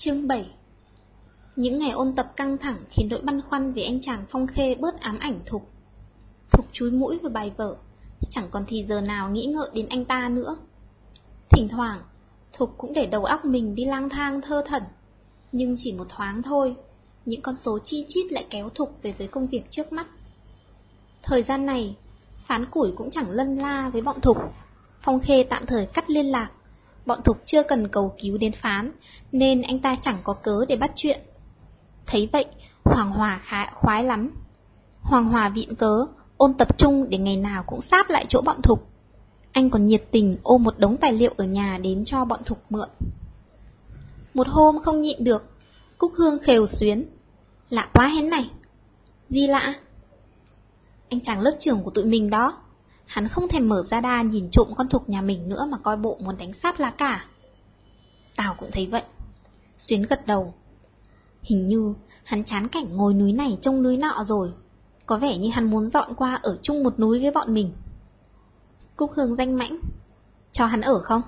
Chương 7 Những ngày ôn tập căng thẳng khiến nỗi băn khoăn về anh chàng phong khê bớt ám ảnh Thục. Thục chúi mũi vào bài vở, chẳng còn thì giờ nào nghĩ ngợi đến anh ta nữa. Thỉnh thoảng, Thục cũng để đầu óc mình đi lang thang thơ thẩn, nhưng chỉ một thoáng thôi, những con số chi chít lại kéo Thục về với công việc trước mắt. Thời gian này, phán củi cũng chẳng lân la với bọn Thục, Phong Khê tạm thời cắt liên lạc, bọn Thục chưa cần cầu cứu đến phán, nên anh ta chẳng có cớ để bắt chuyện. Thấy vậy, Hoàng Hòa khá khoái lắm. Hoàng Hòa viện cớ, ôn tập trung để ngày nào cũng sáp lại chỗ bọn Thục. Anh còn nhiệt tình ôm một đống tài liệu ở nhà đến cho bọn Thục mượn. Một hôm không nhịn được, Cúc Hương khều xuyến. Lạ quá hén này. Gì lạ? Anh chàng lớp trưởng của tụi mình đó. Hắn không thèm mở ra đa nhìn trộm con thục nhà mình nữa mà coi bộ muốn đánh sát lá cả. tào cũng thấy vậy. Xuyến gật đầu. Hình như hắn chán cảnh ngồi núi này trông núi nọ rồi. Có vẻ như hắn muốn dọn qua ở chung một núi với bọn mình. Cúc Hương danh mãnh. Cho hắn ở không?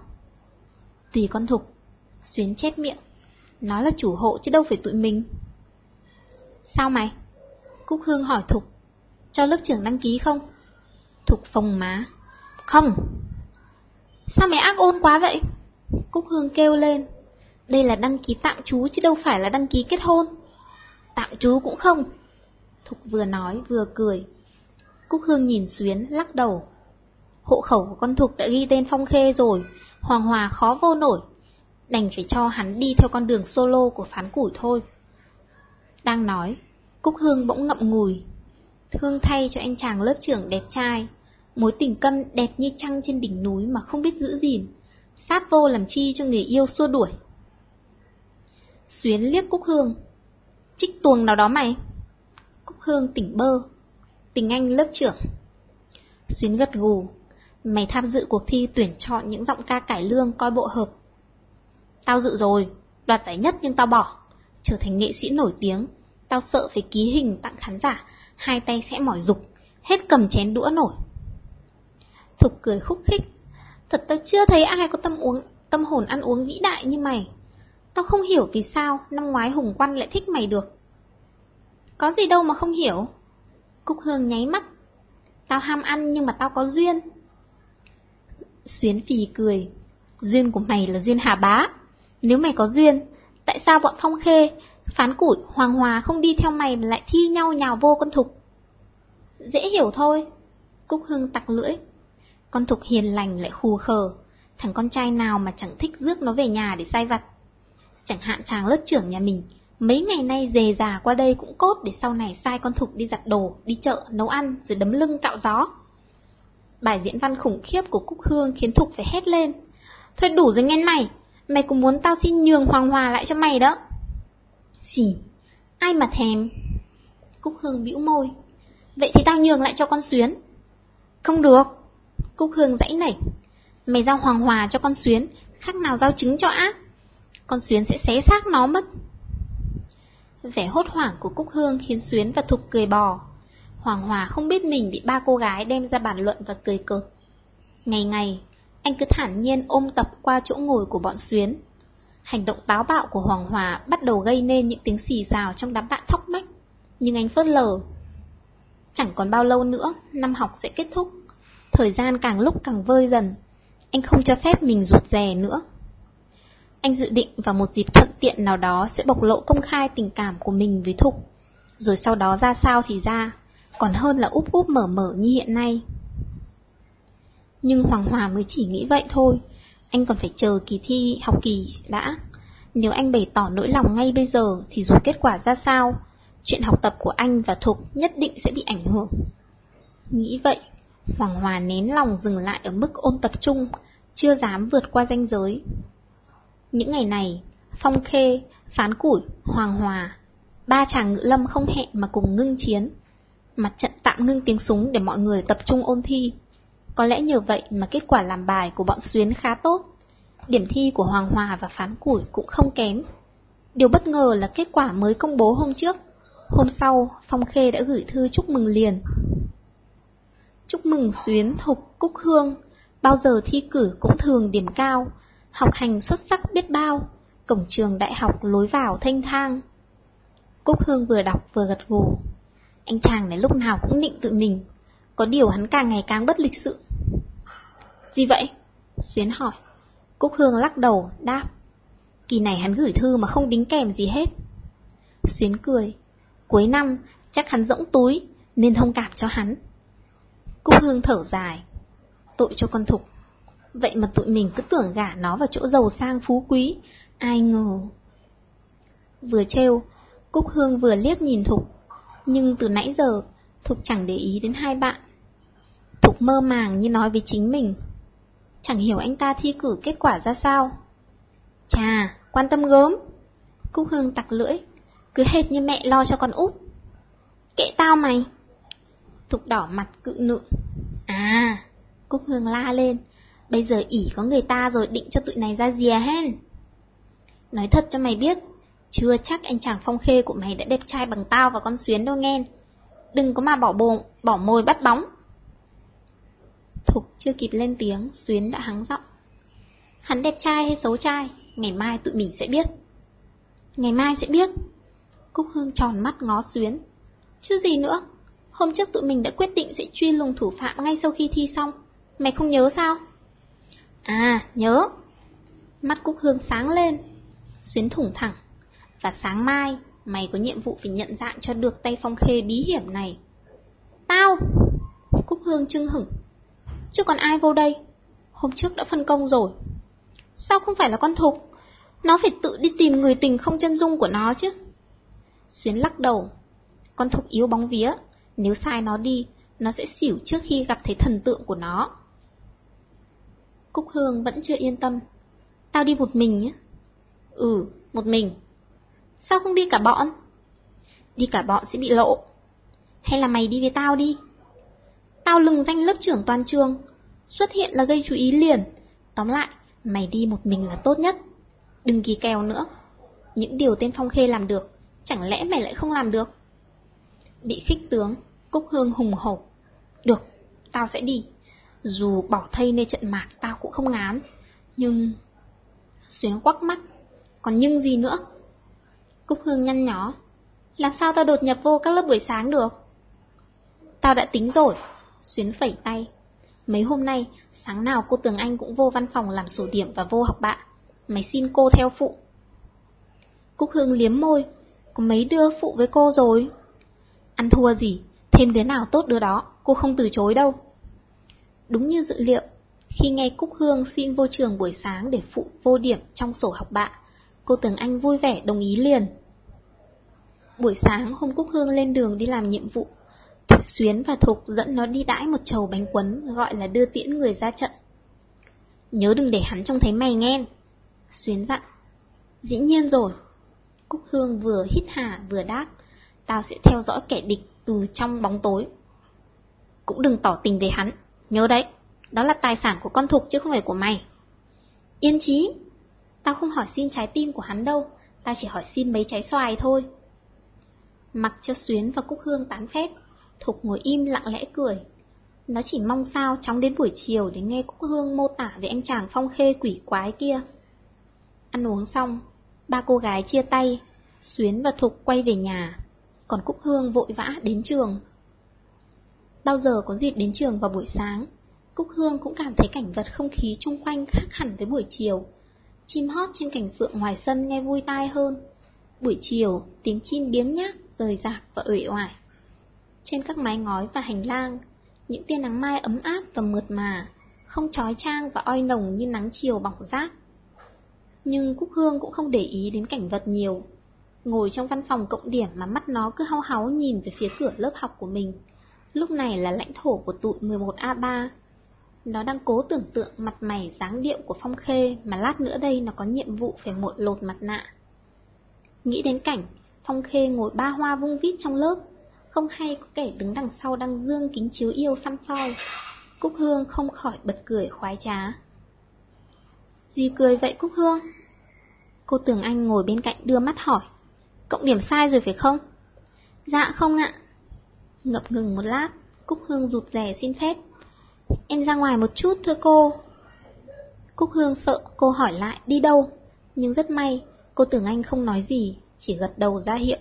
Tùy con thục. Xuyến chép miệng. Nó là chủ hộ chứ đâu phải tụi mình. Sao mày? Cúc Hương hỏi Thục. Cho lớp trưởng đăng ký không? Thục phồng má. Không. Sao mày ác ôn quá vậy? Cúc Hương kêu lên. Đây là đăng ký tạm trú chứ đâu phải là đăng ký kết hôn. Tạm trú cũng không. Thục vừa nói vừa cười. Cúc Hương nhìn Xuyến lắc đầu. Hộ khẩu của con Thục đã ghi tên Phong Khê rồi, Hoàng Hòa khó vô nổi. Đành phải cho hắn đi theo con đường solo của phán củi thôi. Đang nói, Cúc Hương bỗng ngậm ngùi. Thương thay cho anh chàng lớp trưởng đẹp trai, mối tình câm đẹp như trăng trên đỉnh núi mà không biết giữ gìn, sát vô làm chi cho người yêu xua đuổi. Xuyến liếc Cúc Hương. Trích tuồng nào đó mày. Cúc Hương tỉnh bơ. Tình anh lớp trưởng. Xuyến gật gù. Mày tham dự cuộc thi tuyển chọn những giọng ca cải lương coi bộ hợp. Tao dự rồi, đoạt giải nhất nhưng tao bỏ. Trở thành nghệ sĩ nổi tiếng, tao sợ phải ký hình tặng khán giả, hai tay sẽ mỏi dục, hết cầm chén đũa nổi. Thục cười khúc khích. Thật tao chưa thấy ai có tâm uống tâm hồn ăn uống vĩ đại như mày. Tao không hiểu vì sao năm ngoái Hùng Quan lại thích mày được. Có gì đâu mà không hiểu. Cúc Hương nháy mắt. Tao ham ăn nhưng mà tao có duyên. Xuyến phì cười. Duyên của mày là duyên hà bá. Nếu mày có duyên, tại sao bọn Phong Khê, Phán Củi, Hoàng Hòa không đi theo mày mà lại thi nhau nhào vô con Thục? Dễ hiểu thôi. Cúc Hương tặc lưỡi. Con Thục hiền lành lại khù khờ. Thằng con trai nào mà chẳng thích rước nó về nhà để sai vặt. Chẳng hạn chàng lớp trưởng nhà mình, mấy ngày nay dề già qua đây cũng cốt để sau này sai con Thục đi giặt đồ, đi chợ, nấu ăn, rồi đấm lưng cạo gió. Bài diễn văn khủng khiếp của Cúc Hương khiến Thục phải hét lên. Thôi đủ rồi nghe mày, mày cũng muốn tao xin nhường Hoàng Hòa lại cho mày đó. Gì? Ai mà thèm? Cúc Hương bĩu môi. Vậy thì tao nhường lại cho con Xuyến. Không được. Cúc Hương dãy nảy. Mày giao Hoàng Hòa cho con Xuyến, khác nào giao trứng cho ác. Con Xuyến sẽ xé xác nó mất. Vẻ hốt hoảng của Cúc Hương khiến Xuyến và Thục cười bò. Hoàng Hòa không biết mình bị ba cô gái đem ra bàn luận và cười cợt. Ngày ngày, anh cứ thản nhiên ôm tập qua chỗ ngồi của bọn Xuyến. Hành động táo bạo của Hoàng Hòa bắt đầu gây nên những tiếng xì xào trong đám bạn thóc mách, nhưng anh phớt lờ. Chẳng còn bao lâu nữa, năm học sẽ kết thúc. Thời gian càng lúc càng vơi dần, anh không cho phép mình rụt rè nữa. Anh dự định vào một dịp thuận tiện nào đó sẽ bộc lộ công khai tình cảm của mình với Thục, rồi sau đó ra sao thì ra, còn hơn là úp úp mở mở như hiện nay. Nhưng Hoàng Hòa mới chỉ nghĩ vậy thôi, anh còn phải chờ kỳ thi học kỳ đã. Nếu anh bày tỏ nỗi lòng ngay bây giờ thì dù kết quả ra sao, chuyện học tập của anh và Thục nhất định sẽ bị ảnh hưởng. Nghĩ vậy, Hoàng Hòa nén lòng dừng lại ở mức ôn tập trung, chưa dám vượt qua ranh giới. Những ngày này, Phong Khê, Phán Củi, Hoàng Hòa, ba chàng ngự lâm không hẹn mà cùng ngưng chiến. Mặt trận tạm ngưng tiếng súng để mọi người tập trung ôn thi. Có lẽ nhờ vậy mà kết quả làm bài của bọn Xuyến khá tốt. Điểm thi của Hoàng Hòa và Phán Củi cũng không kém. Điều bất ngờ là kết quả mới công bố hôm trước. Hôm sau, Phong Khê đã gửi thư chúc mừng liền. Chúc mừng Xuyến, Thục, Cúc Hương, bao giờ thi cử cũng thường điểm cao, học hành xuất sắc biết bao, Cổng trường đại học lối vào thanh thang. Cúc Hương vừa đọc vừa gật gù. Anh chàng này lúc nào cũng định tụi mình. Có điều hắn càng ngày càng bất lịch sự. Gì vậy? Xuyến hỏi. Cúc Hương lắc đầu, đáp. Kỳ này hắn gửi thư mà không đính kèm gì hết. Xuyến cười. Cuối năm, chắc hắn rỗng túi, nên thông cảm cho hắn. Cúc Hương thở dài. Tội cho con thục. Vậy mà tụi mình cứ tưởng gả nó vào chỗ giàu sang phú quý, ai ngờ. Vừa trêu, Cúc Hương vừa liếc nhìn Thục, nhưng từ nãy giờ, Thục chẳng để ý đến hai bạn. Thục mơ màng như nói với chính mình. Chẳng hiểu anh ta thi cử kết quả ra sao. Chà, quan tâm gớm. Cúc Hương tặc lưỡi, cứ hệt như mẹ lo cho con út. Kệ tao mày. Thục đỏ mặt cự nự. À, Cúc Hương la lên. Bây giờ ỉ có người ta rồi định cho tụi này ra dìa hen. Nói thật cho mày biết, chưa chắc anh chàng phong khê của mày đã đẹp trai bằng tao và con xuyến đâu nghe. Đừng có mà bỏ bồ, bỏ môi bắt bóng. Thục chưa kịp lên tiếng, xuyến đã hắng giọng. Hắn đẹp trai hay xấu trai, ngày mai tụi mình sẽ biết. Ngày mai sẽ biết. Cúc Hương tròn mắt ngó xuyến. Chứ gì nữa, hôm trước tụi mình đã quyết định sẽ truy lùng thủ phạm ngay sau khi thi xong. Mày không nhớ sao? À, nhớ. Mắt Cúc Hương sáng lên. Xuyến thủng thẳng. Và sáng mai, mày có nhiệm vụ phải nhận dạng cho được tay phong khê bí hiểm này. Tao! Cúc Hương trưng hửng. Chứ còn ai vô đây? Hôm trước đã phân công rồi. Sao không phải là con thục? Nó phải tự đi tìm người tình không chân dung của nó chứ. Xuyến lắc đầu. Con thục yếu bóng vía. Nếu sai nó đi, nó sẽ xỉu trước khi gặp thấy thần tượng của nó. Cúc Hương vẫn chưa yên tâm. Tao đi một mình nhé. Ừ, một mình. Sao không đi cả bọn? Đi cả bọn sẽ bị lộ. Hay là mày đi với tao đi? Tao lừng danh lớp trưởng toàn trường. Xuất hiện là gây chú ý liền. Tóm lại, mày đi một mình là tốt nhất. Đừng kỳ kèo nữa. Những điều tên Phong Khê làm được, chẳng lẽ mày lại không làm được? Bị khích tướng, Cúc Hương hùng hổ. Được, tao sẽ đi. Dù bỏ thây nơi trận mạc tao cũng không ngán. Nhưng... Xuyến quắc mắt. Còn nhưng gì nữa? Cúc Hương nhăn nhó. Làm sao tao đột nhập vô các lớp buổi sáng được? Tao đã tính rồi. Xuyến phẩy tay. Mấy hôm nay, sáng nào cô Tường Anh cũng vô văn phòng làm sổ điểm và vô học bạ. Mày xin cô theo phụ. Cúc Hương liếm môi. Có mấy đứa phụ với cô rồi. Ăn thua gì, thêm đứa nào tốt đứa đó, cô không từ chối đâu. Đúng như dự liệu, khi nghe Cúc Hương xin vô trường buổi sáng để phụ vô điểm trong sổ học bạ, cô Tường Anh vui vẻ đồng ý liền. Buổi sáng hôm Cúc Hương lên đường đi làm nhiệm vụ, Thục Xuyến và Thục dẫn nó đi đãi một chầu bánh quấn gọi là đưa tiễn người ra trận. Nhớ đừng để hắn trông thấy mày nghe. Xuyến dặn. Dĩ nhiên rồi. Cúc Hương vừa hít hà vừa đáp. Tao sẽ theo dõi kẻ địch từ trong bóng tối. Cũng đừng tỏ tình về hắn. Nhớ đấy, đó là tài sản của con Thục chứ không phải của mày. Yên chí. Tao không hỏi xin trái tim của hắn đâu. Tao chỉ hỏi xin mấy trái xoài thôi. Mặc cho Xuyến và Cúc Hương tán phép, Thục ngồi im lặng lẽ cười. Nó chỉ mong sao chóng đến buổi chiều để nghe Cúc Hương mô tả về anh chàng phong khê quỷ quái kia. Ăn uống xong, ba cô gái chia tay, Xuyến và Thục quay về nhà, còn Cúc Hương vội vã đến trường. Bao giờ có dịp đến trường vào buổi sáng, Cúc Hương cũng cảm thấy cảnh vật không khí chung quanh khác hẳn với buổi chiều. Chim hót trên cảnh phượng ngoài sân nghe vui tai hơn. Buổi chiều, tiếng chim biếng nhác, rời rạc và uể oải. Trên các mái ngói và hành lang, những tia nắng mai ấm áp và mượt mà, không trói trang và oi nồng như nắng chiều bỏng rác. Nhưng Cúc Hương cũng không để ý đến cảnh vật nhiều. Ngồi trong văn phòng cộng điểm mà mắt nó cứ hao háu nhìn về phía cửa lớp học của mình. Lúc này là lãnh thổ của tụi 11A3. Nó đang cố tưởng tượng mặt mày dáng điệu của Phong Khê mà lát nữa đây nó có nhiệm vụ phải một lột mặt nạ. Nghĩ đến cảnh, Phong Khê ngồi ba hoa vung vít trong lớp, không hay có kẻ đứng đằng sau đang dương kính chiếu yêu xăm soi. Cúc Hương không khỏi bật cười khoái trá. Gì cười vậy Cúc Hương? Cô Tường Anh ngồi bên cạnh đưa mắt hỏi. Cộng điểm sai rồi phải không? Dạ không ạ. Ngập ngừng một lát, Cúc Hương rụt rè xin phép. Em ra ngoài một chút thưa cô. Cúc Hương sợ cô hỏi lại đi đâu, nhưng rất may, Cô tưởng anh không nói gì, chỉ gật đầu ra hiệu.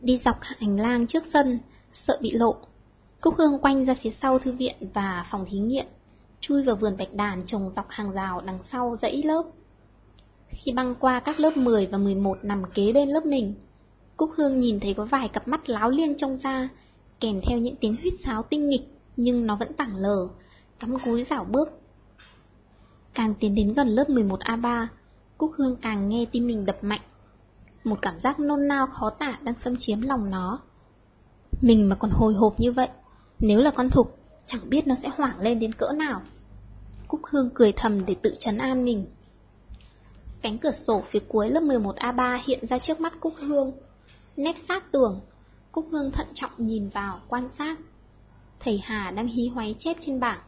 Đi dọc hành lang trước sân, sợ bị lộ. Cúc Hương quanh ra phía sau thư viện và phòng thí nghiệm, chui vào vườn bạch đàn trồng dọc hàng rào đằng sau dãy lớp. Khi băng qua các lớp 10 và 11 nằm kế bên lớp mình, Cúc Hương nhìn thấy có vài cặp mắt láo liêng trong ra, kèm theo những tiếng huyết sáo tinh nghịch, nhưng nó vẫn tảng lờ, cắm cúi dảo bước. Càng tiến đến gần lớp 11A3, Cúc Hương càng nghe tim mình đập mạnh. Một cảm giác nôn nao khó tả đang xâm chiếm lòng nó. Mình mà còn hồi hộp như vậy, nếu là con thục, chẳng biết nó sẽ hoảng lên đến cỡ nào. Cúc Hương cười thầm để tự trấn an mình. Cánh cửa sổ phía cuối lớp 11A3 hiện ra trước mắt Cúc Hương. Nép sát tường, Cúc Hương thận trọng nhìn vào, quan sát. Thầy Hà đang hí hoáy chép trên bảng,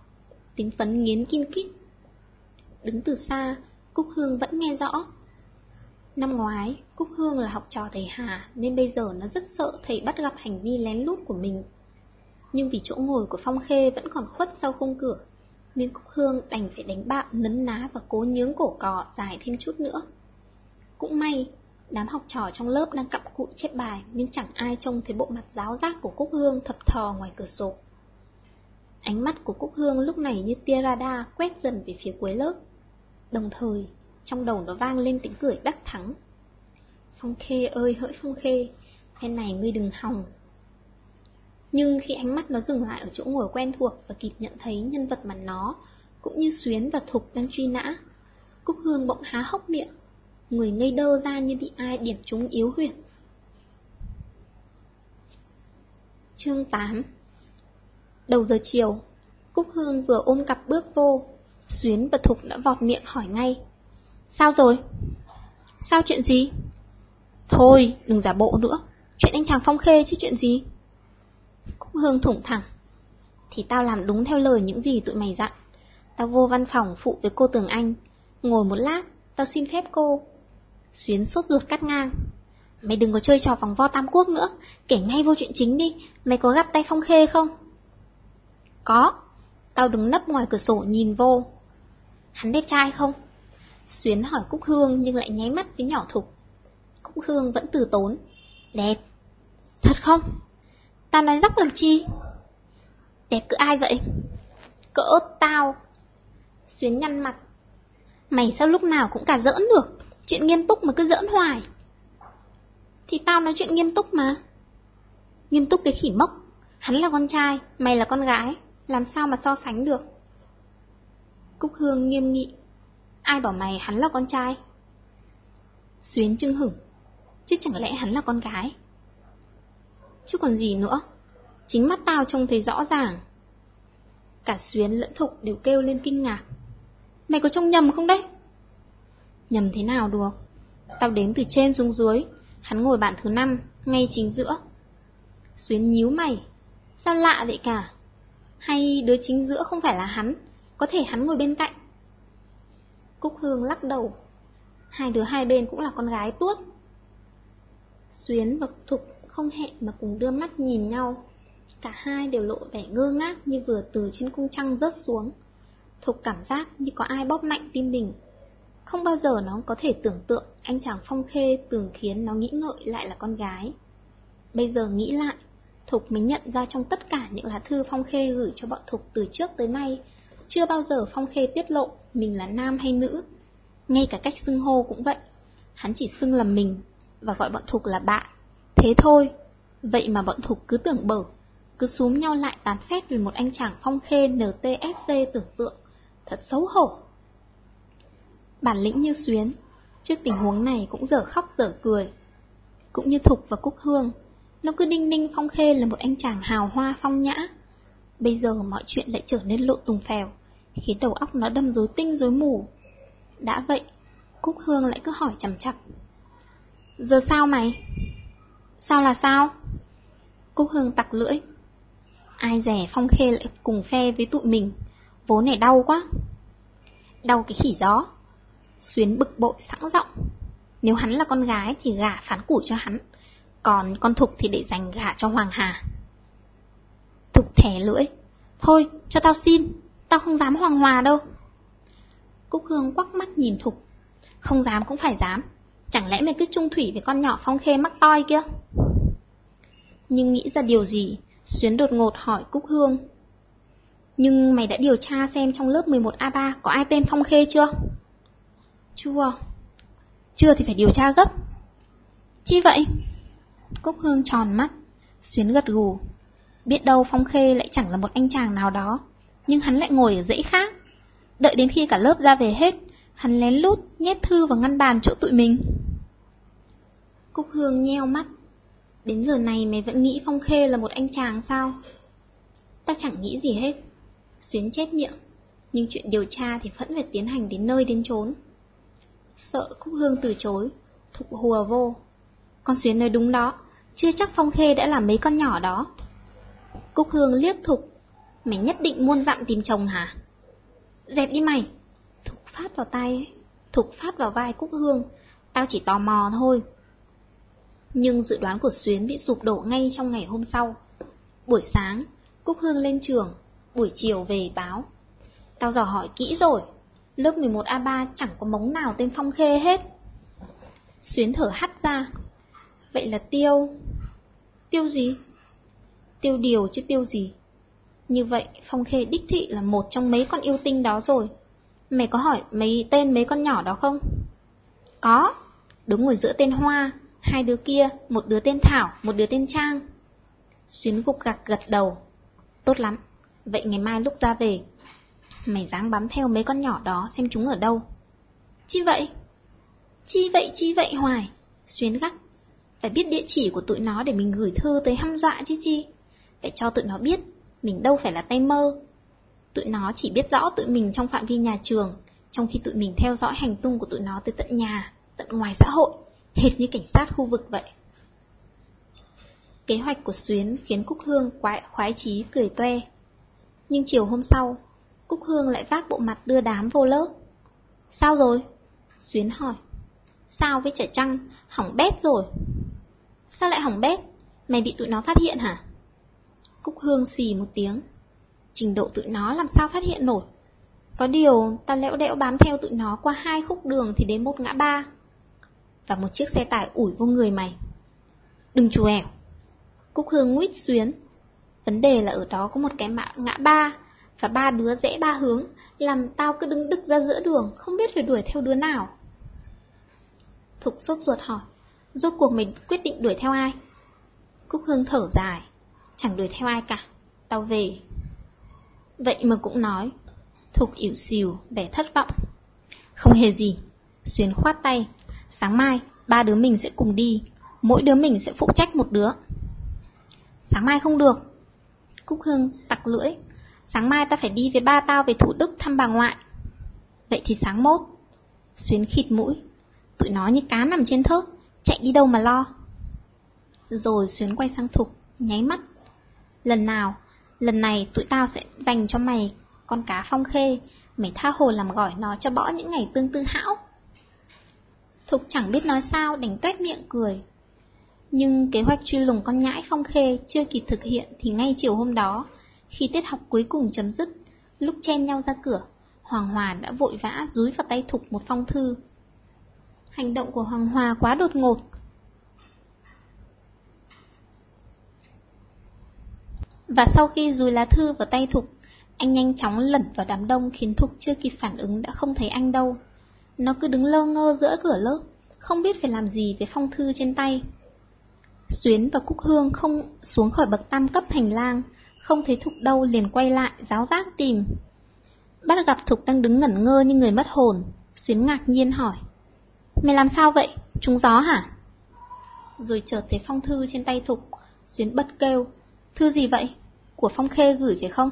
tiếng phấn nghiến kim kích. Đứng từ xa, Cúc Hương vẫn nghe rõ. Năm ngoái, Cúc Hương là học trò thầy Hà nên bây giờ nó rất sợ thầy bắt gặp hành vi lén lút của mình. Nhưng vì chỗ ngồi của Phong Khê vẫn còn khuất sau khung cửa, nên Cúc Hương đành phải đánh bạo nấn ná và cố nhướng cổ cò dài thêm chút nữa. Cũng may, đám học trò trong lớp đang cặm cụi chép bài nên chẳng ai trông thấy bộ mặt giáo giác của Cúc Hương thập thò ngoài cửa sổ. Ánh mắt của Cúc Hương lúc này như tia radar quét dần về phía cuối lớp. Đồng thời, trong đầu nó vang lên tiếng cười đắc thắng. Phong Khê ơi hỡi Phong Khê, phen này ngươi đừng hòng. Nhưng khi ánh mắt nó dừng lại ở chỗ ngồi quen thuộc và kịp nhận thấy nhân vật mà nó, cũng như Xuyến và Thục đang truy nã, Cúc Hương bỗng há hốc miệng, người ngây đơ ra như bị ai điểm trúng yếu huyệt. Chương 8 Đầu giờ chiều, Cúc Hương vừa ôm cặp bước vô, Xuyến và Thục đã vọt miệng hỏi ngay. Sao rồi? Sao chuyện gì? Thôi, đừng giả bộ nữa, chuyện anh chàng phong khê chứ chuyện gì? Cúc Hương thủng thẳng. Thì tao làm đúng theo lời những gì tụi mày dặn. Tao vô văn phòng phụ với cô Tường Anh. Ngồi một lát, tao xin phép cô. Xuyến sốt ruột cắt ngang. Mày đừng có chơi trò vòng vo tam quốc nữa, kể ngay vô chuyện chính đi, mày có gặp tay phong khê không? Có, tao đứng nấp ngoài cửa sổ nhìn vô. Hắn đẹp trai không? Xuyến hỏi Cúc Hương nhưng lại nháy mắt với nhỏ thục. Cúc Hương vẫn từ tốn. Đẹp. Thật không? Tao nói dốc làm chi? Đẹp cỡ ai vậy? Cỡ tao. Xuyến nhăn mặt. Mày sao lúc nào cũng cả giỡn được? Chuyện nghiêm túc mà cứ giỡn hoài. Thì tao nói chuyện nghiêm túc mà. Nghiêm túc cái khỉ mốc. Hắn là con trai, mày là con gái. Làm sao mà so sánh được? Cúc Hương nghiêm nghị. Ai bảo mày hắn là con trai? Xuyến chưng hửng. Chứ chẳng lẽ hắn là con gái? Chứ còn gì nữa? Chính mắt tao trông thấy rõ ràng. Cả Xuyến lẫn Thục đều kêu lên kinh ngạc. Mày có trông nhầm không đấy? Nhầm thế nào được? Tao đếm từ trên xuống dưới, hắn ngồi bạn thứ năm, ngay chính giữa. Xuyến nhíu mày. Sao lạ vậy cả? Hay đứa chính giữa không phải là hắn, có thể hắn ngồi bên cạnh? Cúc Hương lắc đầu. Hai đứa hai bên cũng là con gái tuốt. Xuyến và Thục không hẹn mà cùng đưa mắt nhìn nhau. Cả hai đều lộ vẻ ngơ ngác như vừa từ trên cung trăng rớt xuống. Thục cảm giác như có ai bóp mạnh tim mình. Không bao giờ nó có thể tưởng tượng anh chàng phong khê tưởng khiến nó nghĩ ngợi lại là con gái. Bây giờ nghĩ lại, Thục mới nhận ra trong tất cả những lá thư Phong Khê gửi cho bọn Thục từ trước tới nay, chưa bao giờ Phong Khê tiết lộ mình là nam hay nữ. Ngay cả cách xưng hô cũng vậy, hắn chỉ xưng là mình và gọi bọn Thục là bạn. Thế thôi, vậy mà bọn Thục cứ tưởng bở, cứ xúm nhau lại tán phét vì một anh chàng Phong Khê NTSC tưởng tượng, thật xấu hổ. Bản lĩnh như Xuyến, trước tình huống này cũng dở khóc dở cười. Cũng như Thục và Cúc Hương, nó cứ đinh ninh Phong Khê là một anh chàng hào hoa phong nhã. Bây giờ mọi chuyện lại trở nên lộ tùng phèo, khiến đầu óc nó đâm rối tinh rối mù. Đã vậy, Cúc Hương lại cứ hỏi chằm chặp. Giờ sao mày? Sao là sao? Cúc Hương tặc lưỡi. Ai rẻ Phong Khê lại cùng phe với tụi mình, Vố này đau quá. Đau cái khỉ gió. Xuyến bực bội sẵn giọng. Nếu hắn là con gái thì gả phán củ cho hắn. Còn con Thục thì để dành gả cho Hoàng Hà Thục thẻ lưỡi Thôi cho tao xin Tao không dám Hoàng Hòa đâu Cúc Hương quắc mắt nhìn Thục Không dám cũng phải dám Chẳng lẽ mày cứ chung thủy với con nhỏ phong khê mắc toi kia? Nhưng nghĩ ra điều gì, Xuyến đột ngột hỏi Cúc Hương. Nhưng mày đã điều tra xem trong lớp 11A3 có ai tên Phong Khê chưa? Chưa. Chưa thì phải điều tra gấp. Chi vậy? Cúc Hương tròn mắt, Xuyến gật gù. Biết đâu Phong Khê lại chẳng là một anh chàng nào đó, nhưng hắn lại ngồi ở dãy khác. Đợi đến khi cả lớp ra về hết, hắn lén lút nhét thư vào ngăn bàn chỗ tụi mình. Cúc Hương nheo mắt. Đến giờ này mày vẫn nghĩ Phong Khê là một anh chàng sao? Tao chẳng nghĩ gì hết. Xuyến chết miệng, nhưng chuyện điều tra thì vẫn phải tiến hành đến nơi đến chốn. Sợ Cúc Hương từ chối, thục hùa vô. Con Xuyến nói đúng đó, chưa chắc Phong Khê đã làm mấy con nhỏ đó. Cúc Hương liếc Thục, mày nhất định muôn dặm tìm chồng hả? Dẹp đi mày. Phát vào tay, Thục phát vào vai Cúc Hương, tao chỉ tò mò thôi. Nhưng dự đoán của Xuyến bị sụp đổ ngay trong ngày hôm sau. Buổi sáng, Cúc Hương lên trường, buổi chiều về báo. Tao dò hỏi kỹ rồi, lớp 11A3 chẳng có mống nào tên Phong Khê hết. Xuyến thở hắt ra. Vậy là tiêu... Tiêu gì? Tiêu điều chứ tiêu gì? Như vậy, Phong Khê đích thị là một trong mấy con yêu tinh đó rồi. Mày có hỏi mấy tên mấy con nhỏ đó không? Có, đứng ngồi giữa tên Hoa, hai đứa kia, một đứa tên Thảo, một đứa tên Trang. Xuyến gục gạc gật đầu. Tốt lắm, vậy ngày mai lúc ra về, mày dáng bám theo mấy con nhỏ đó xem chúng ở đâu. Chi vậy? Chi vậy chi vậy hoài? Xuyến gắt. Phải biết địa chỉ của tụi nó để mình gửi thư tới hăm dọa chứ chi. Phải cho tụi nó biết, mình đâu phải là tay mơ. Tụi nó chỉ biết rõ tụi mình trong phạm vi nhà trường, trong khi tụi mình theo dõi hành tung của tụi nó tới tận nhà, tận ngoài xã hội, hệt như cảnh sát khu vực vậy. Kế hoạch của Xuyến khiến Cúc Hương quái, khoái chí cười toe. Nhưng chiều hôm sau, Cúc Hương lại vác bộ mặt đưa đám vô lớp. Sao rồi? Xuyến hỏi. Sao với trẻ trăng, hỏng bét rồi. Sao lại hỏng bét? Mày bị tụi nó phát hiện hả? Cúc Hương xì một tiếng. Trình độ tụi nó làm sao phát hiện nổi? Có điều, ta lẽo đẽo bám theo tụi nó qua hai khúc đường thì đến một ngã ba. Và một chiếc xe tải ủi vô người mày. Đừng chù ẻo. Cúc Hương nguyết xuyến. Vấn đề là ở đó có một cái mã ngã ba, và ba đứa rẽ ba hướng, làm tao cứ đứng đực ra giữa đường, không biết phải đuổi theo đứa nào. Thục sốt ruột hỏi, rốt cuộc mình quyết định đuổi theo ai? Cúc Hương thở dài, chẳng đuổi theo ai cả, tao về. Vậy mà cũng nói, Thục ỉu xìu, vẻ thất vọng. Không hề gì, Xuyến khoát tay, sáng mai ba đứa mình sẽ cùng đi, mỗi đứa mình sẽ phụ trách một đứa. Sáng mai không được. Cúc Hương tặc lưỡi, sáng mai ta phải đi với ba tao về Thủ Đức thăm bà ngoại. Vậy thì sáng mốt. Xuyến khịt mũi, tụi nó như cá nằm trên thớt, chạy đi đâu mà lo. Rồi Xuyến quay sang Thục, nháy mắt. Lần nào, lần này tụi tao sẽ dành cho mày con cá phong khê, mày tha hồ làm gỏi nó cho bỏ những ngày tương tư hão. Thục chẳng biết nói sao, đành tuét miệng cười. Nhưng kế hoạch truy lùng con nhãi phong khê chưa kịp thực hiện thì ngay chiều hôm đó, khi tiết học cuối cùng chấm dứt, lúc chen nhau ra cửa, Hoàng Hòa đã vội vã rúi vào tay Thục một phong thư. Hành động của Hoàng Hòa quá đột ngột. Và sau khi rúi lá thư vào tay Thục, anh nhanh chóng lẩn vào đám đông khiến Thục chưa kịp phản ứng đã không thấy anh đâu. Nó cứ đứng lơ ngơ giữa cửa lớp, không biết phải làm gì với phong thư trên tay. Xuyến và Cúc Hương không xuống khỏi bậc tam cấp hành lang, không thấy Thục đâu liền quay lại, giáo giác tìm. Bắt gặp Thục đang đứng ngẩn ngơ như người mất hồn, Xuyến ngạc nhiên hỏi. Mày làm sao vậy? Trúng gió hả? Rồi chợt thấy phong thư trên tay Thục, Xuyến bật kêu. Thư gì vậy? Của Phong Khê gửi phải không?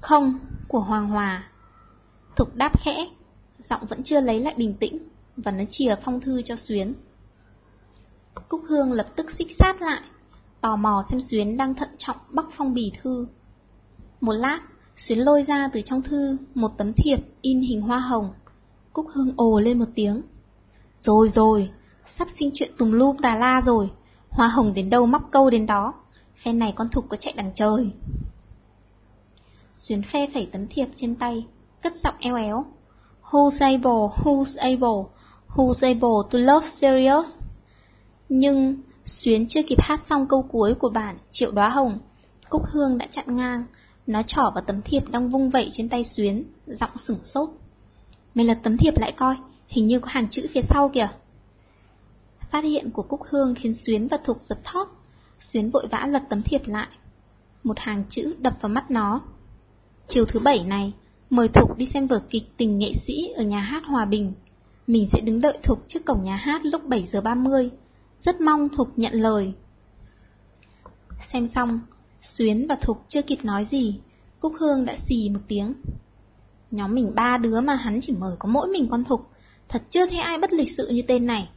Không, của Hoàng Hòa. Thục đáp khẽ, giọng vẫn chưa lấy lại bình tĩnh, và nó chìa phong thư cho Xuyến. Cúc Hương lập tức xích sát lại, tò mò xem Xuyến đang thận trọng bắc phong bì thư. Một lát, Xuyến lôi ra từ trong thư một tấm thiệp in hình hoa hồng. Cúc Hương ồ lên một tiếng. Rồi rồi, sắp sinh chuyện tùm lum tà la rồi, hoa hồng đến đâu móc câu đến đó, phen này con thục có chạy đằng trời. Xuyến phe phẩy tấm thiệp trên tay, cất giọng eo éo. Who's able, who's able, Who's able to love serious? Nhưng Xuyến chưa kịp hát xong câu cuối của bản Triệu Đóa Hồng, Cúc Hương đã chặn ngang, nó trỏ vào tấm thiệp đang vung vẩy trên tay Xuyến, giọng sửng sốt. Mày lật tấm thiệp lại coi, hình như có hàng chữ phía sau kìa. Phát hiện của Cúc Hương khiến Xuyến và Thục giật thót. Xuyến vội vã lật tấm thiệp lại. Một hàng chữ đập vào mắt nó. Chiều thứ bảy này, mời Thục đi xem vở kịch tình nghệ sĩ ở nhà hát Hòa Bình. Mình sẽ đứng đợi Thục trước cổng nhà hát lúc 7 giờ 30. Rất mong Thục nhận lời. Xem xong, Xuyến và Thục chưa kịp nói gì, Cúc Hương đã xì một tiếng. Nhóm mình ba đứa mà hắn chỉ mời có mỗi mình con Thục, thật chưa thấy ai bất lịch sự như tên này.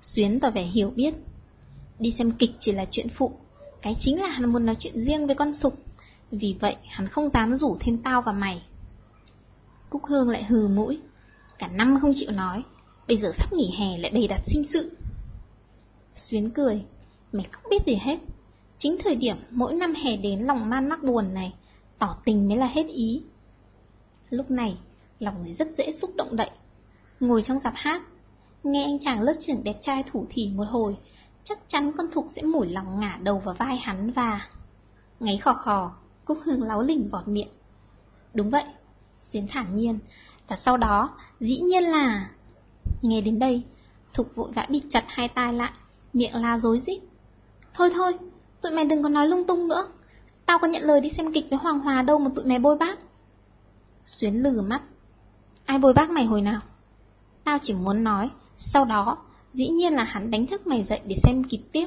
Xuyến tỏ vẻ hiểu biết. Đi xem kịch chỉ là chuyện phụ, cái chính là hắn muốn nói chuyện riêng với con Sục, vì vậy hắn không dám rủ thêm tao và mày. Cúc Hương lại hừ mũi, cả năm không chịu nói, bây giờ sắp nghỉ hè lại đầy đặt sinh sự. Xuyến cười, mày không biết gì hết. Chính thời điểm mỗi năm hè đến lòng man mắc buồn này, tỏ tình mới là hết ý. Lúc này, lòng người rất dễ xúc động đậy. Ngồi trong dạp hát, nghe anh chàng lớp trưởng đẹp trai thủ thỉ một hồi, chắc chắn con thục sẽ mủi lòng ngả đầu vào vai hắn và... Ngáy khò khò, Cúc Hương láo lỉnh vọt miệng. Đúng vậy, Xuyến thản nhiên, và sau đó, dĩ nhiên là... Nghe đến đây, Thục vội vã bịt chặt hai tai lại, miệng la dối rít. Thôi thôi, tụi mày đừng có nói lung tung nữa. Tao có nhận lời đi xem kịch với Hoàng Hòa đâu mà tụi mày bôi bác. Xuyến lừ mắt. Ai bôi bác mày hồi nào? Tao chỉ muốn nói, sau đó, dĩ nhiên là hắn đánh thức mày dậy để xem kịp tiếp.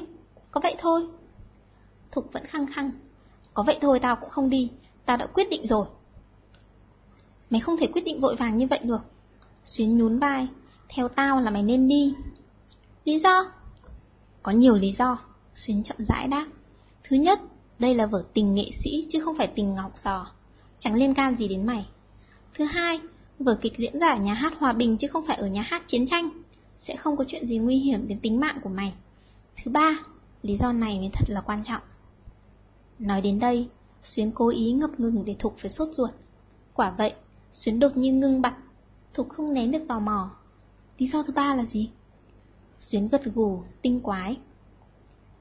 Có vậy thôi. Thục vẫn khăng khăng. Có vậy thôi tao cũng không đi, tao đã quyết định rồi. Mày không thể quyết định vội vàng như vậy được. Xuyến nhún vai, theo tao là mày nên đi. Lý do? Có nhiều lý do, Xuyến chậm rãi đáp. Thứ nhất, đây là vở tình nghệ sĩ chứ không phải tình ngọc giò. Chẳng liên can gì đến mày. Thứ hai, vở kịch diễn ra ở nhà hát Hòa Bình chứ không phải ở nhà hát chiến tranh. Sẽ không có chuyện gì nguy hiểm đến tính mạng của mày. Thứ ba, lý do này mới thật là quan trọng. Nói đến đây, Xuyến cố ý ngập ngừng để Thục phải sốt ruột. Quả vậy, Xuyến đột nhiên ngưng bặt. Thục không nén được tò mò. Lý do thứ ba là gì? Xuyến gật gù, tinh quái.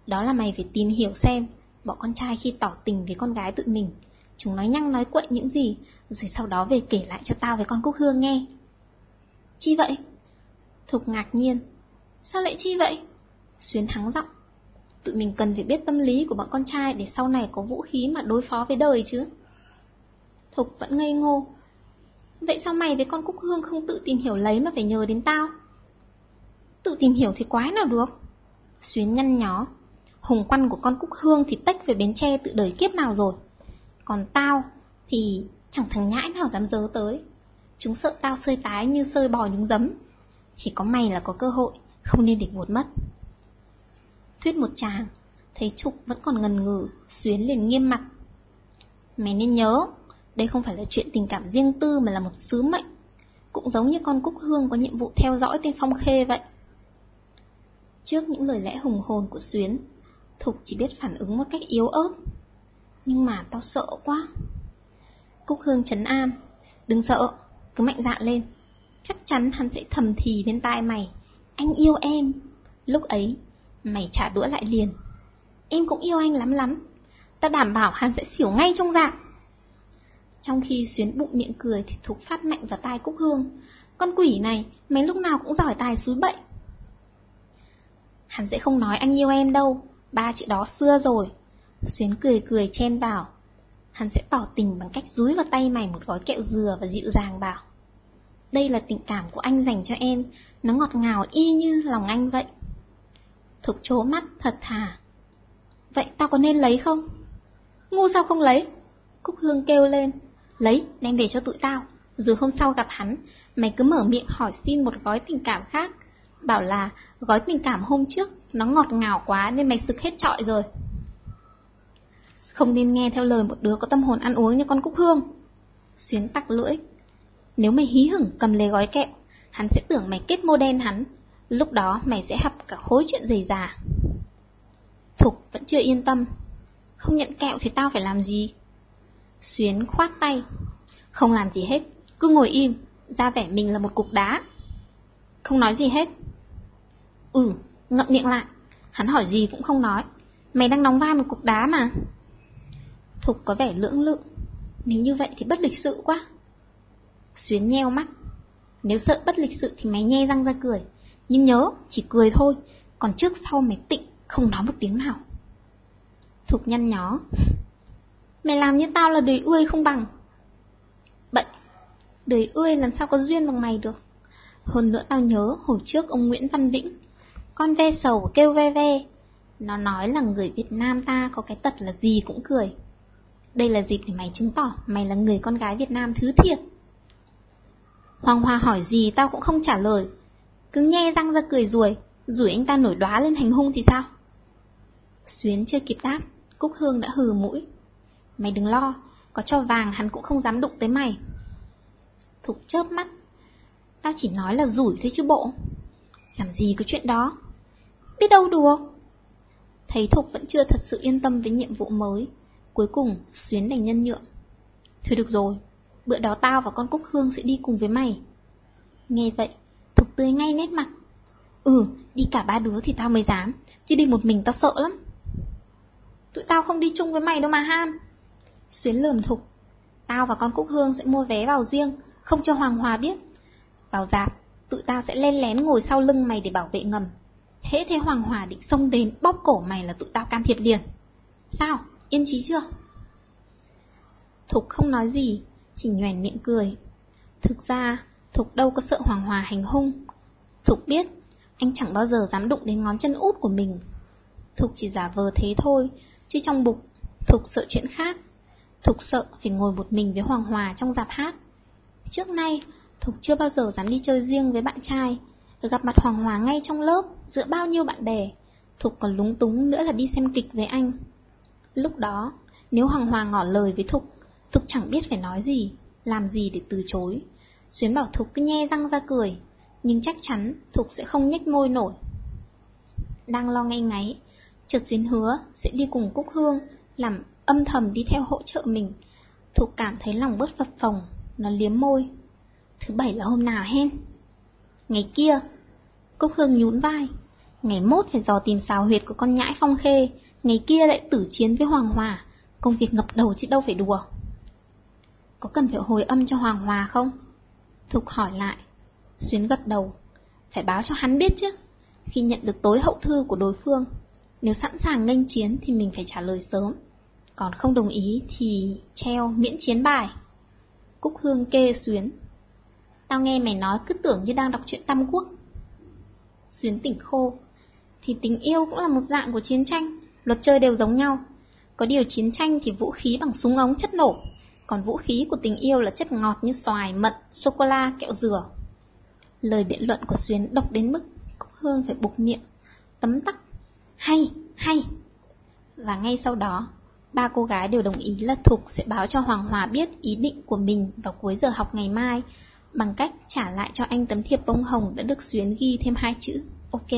Đó là mày phải tìm hiểu xem bọn con trai khi tỏ tình với con gái tự mình, chúng nói nhăng nói quậy những gì, rồi sau đó về kể lại cho tao với con Cúc Hương nghe. Chi vậy? Thục ngạc nhiên. Sao lại chi vậy? Xuyến thắng giọng. Tụi mình cần phải biết tâm lý của bọn con trai để sau này có vũ khí mà đối phó với đời chứ. Thục vẫn ngây ngô. Vậy sao mày với con Cúc Hương không tự tìm hiểu lấy mà phải nhờ đến tao? Tự tìm hiểu thì quái nào được. Xuyến nhăn nhó. Hùng quăn của con Cúc Hương thì tách về Bến Tre tự đời kiếp nào rồi. Còn tao thì chẳng thằng nhãi nào dám dớ tới. Chúng sợ tao sơi tái như sơi bò nhúng giấm. Chỉ có mày là có cơ hội, không nên để vụt mất. Thuyết một chàng, thấy Trục vẫn còn ngần ngừ, Xuyến liền nghiêm mặt. Mày nên nhớ, đây không phải là chuyện tình cảm riêng tư mà là một sứ mệnh. Cũng giống như con Cúc Hương có nhiệm vụ theo dõi tên Phong Khê vậy. Trước những lời lẽ hùng hồn của Xuyến, Thục chỉ biết phản ứng một cách yếu ớt. Nhưng mà tao sợ quá. Cúc Hương chấn an, đừng sợ, cứ mạnh dạn lên. Chắc chắn hắn sẽ thầm thì bên tai mày, anh yêu em. Lúc ấy, mày trả đũa lại liền. Em cũng yêu anh lắm lắm, tao đảm bảo hắn sẽ xỉu ngay trong dạ. Trong khi xuyến bụng miệng cười thì Thục phát mạnh vào tai Cúc Hương. Con quỷ này, mấy lúc nào cũng giỏi tài xúi bậy. Hắn sẽ không nói anh yêu em đâu, ba chữ đó xưa rồi. Xuyến cười cười chen vào. Hắn sẽ tỏ tình bằng cách rúi vào tay mày một gói kẹo dừa và dịu dàng bảo. Đây là tình cảm của anh dành cho em, nó ngọt ngào y như lòng anh vậy. Thục chố mắt thật thà. Vậy tao có nên lấy không? Ngu sao không lấy? Cúc Hương kêu lên. Lấy, đem về cho tụi tao. Rồi hôm sau gặp hắn, mày cứ mở miệng hỏi xin một gói tình cảm khác. Bảo là gói tình cảm hôm trước nó ngọt ngào quá nên mày sực hết trọi rồi. Không nên nghe theo lời một đứa có tâm hồn ăn uống như con Cúc Hương. Xuyến tặc lưỡi. Nếu mày hí hửng cầm lấy gói kẹo, hắn sẽ tưởng mày kết mô đen hắn. Lúc đó mày sẽ hập cả khối chuyện dày già. Thục vẫn chưa yên tâm. Không nhận kẹo thì tao phải làm gì? Xuyến khoát tay. Không làm gì hết, cứ ngồi im, ra vẻ mình là một cục đá. Không nói gì hết. Ừ, ngậm miệng lại. Hắn hỏi gì cũng không nói. Mày đang đóng vai một cục đá mà. Thục có vẻ lưỡng lự. Nếu như vậy thì bất lịch sự quá. Xuyến nheo mắt. Nếu sợ bất lịch sự thì mày nhe răng ra cười. Nhưng nhớ, chỉ cười thôi. Còn trước sau mày tịnh, không nói một tiếng nào. Thục nhăn nhó. Mày làm như tao là đời ươi không bằng. Bậy, đời ươi làm sao có duyên bằng mày được. Hơn nữa tao nhớ hồi trước ông Nguyễn Văn Vĩnh, con ve sầu kêu ve ve. Nó nói là người Việt Nam ta có cái tật là gì cũng cười. Đây là dịp để mày chứng tỏ mày là người con gái Việt Nam thứ thiệt. Hoàng Hoa hỏi gì tao cũng không trả lời. Cứ nhe răng ra cười ruồi, rủi anh ta nổi đoá lên hành hung thì sao? Xuyến chưa kịp đáp, Cúc Hương đã hừ mũi. Mày đừng lo, có cho vàng hắn cũng không dám đụng tới mày. Thục chớp mắt. Tao chỉ nói là rủi thôi chứ bộ. Làm gì có chuyện đó? Biết đâu được. Thấy Thục vẫn chưa thật sự yên tâm với nhiệm vụ mới. Cuối cùng, Xuyến đành nhân nhượng. Thôi được rồi, bữa đó tao và con Cúc Hương sẽ đi cùng với mày. Nghe vậy, Thục tươi ngay nét mặt. Ừ, đi cả ba đứa thì tao mới dám, chứ đi một mình tao sợ lắm. Tụi tao không đi chung với mày đâu mà ham. Xuyến lườm Thục. Tao và con Cúc Hương sẽ mua vé vào riêng, không cho Hoàng Hòa biết. Vào dạp, tụi tao sẽ len lén ngồi sau lưng mày để bảo vệ ngầm. Hễ thế Hoàng Hòa định xông đến bóp cổ mày là tụi tao can thiệp liền. Sao? Yên trí chưa? Thục không nói gì, chỉ nhoèn miệng cười. Thực ra, Thục đâu có sợ Hoàng Hòa hành hung. Thục biết, anh chẳng bao giờ dám đụng đến ngón chân út của mình. Thục chỉ giả vờ thế thôi, chứ trong bụng, Thục sợ chuyện khác. Thục sợ phải ngồi một mình với Hoàng Hòa trong dạp hát. Trước nay, Thục chưa bao giờ dám đi chơi riêng với bạn trai, gặp mặt Hoàng Hòa ngay trong lớp, giữa bao nhiêu bạn bè. Thục còn lúng túng nữa là đi xem kịch với anh. Lúc đó, nếu Hoàng Hòa ngỏ lời với Thục, Thục chẳng biết phải nói gì, làm gì để từ chối. Xuyến bảo Thục cứ nhe răng ra cười, nhưng chắc chắn Thục sẽ không nhếch môi nổi. Đang lo ngay ngáy, chợt Xuyến hứa sẽ đi cùng Cúc Hương, làm âm thầm đi theo hỗ trợ mình. Thục cảm thấy lòng bớt phập phồng, nó liếm môi. Thứ bảy là hôm nào hen? Ngày kia, Cúc Hương nhún vai. Ngày mốt phải dò tìm xào huyệt của con nhãi phong khê, ngày kia lại tử chiến với Hoàng Hòa, công việc ngập đầu chứ đâu phải đùa. Có cần phải hồi âm cho Hoàng Hòa không? Thục hỏi lại. Xuyến gật đầu. Phải báo cho hắn biết chứ. Khi nhận được tối hậu thư của đối phương, nếu sẵn sàng nghênh chiến thì mình phải trả lời sớm. Còn không đồng ý thì treo miễn chiến bài. Cúc Hương kê Xuyến. Tao nghe mày nói cứ tưởng như đang đọc truyện Tam Quốc. Xuyến tỉnh khô. Thì tình yêu cũng là một dạng của chiến tranh, luật chơi đều giống nhau. Có điều chiến tranh thì vũ khí bằng súng ống chất nổ, còn vũ khí của tình yêu là chất ngọt như xoài, mận, sô-cô-la, kẹo dừa. Lời biện luận của Xuyến độc đến mức Cúc Hương phải bục miệng, tấm tắc. Hay, hay. Và ngay sau đó, ba cô gái đều đồng ý là Thục sẽ báo cho Hoàng Hòa biết ý định của mình vào cuối giờ học ngày mai, bằng cách trả lại cho anh tấm thiệp bông hồng đã được Xuyến ghi thêm hai chữ OK.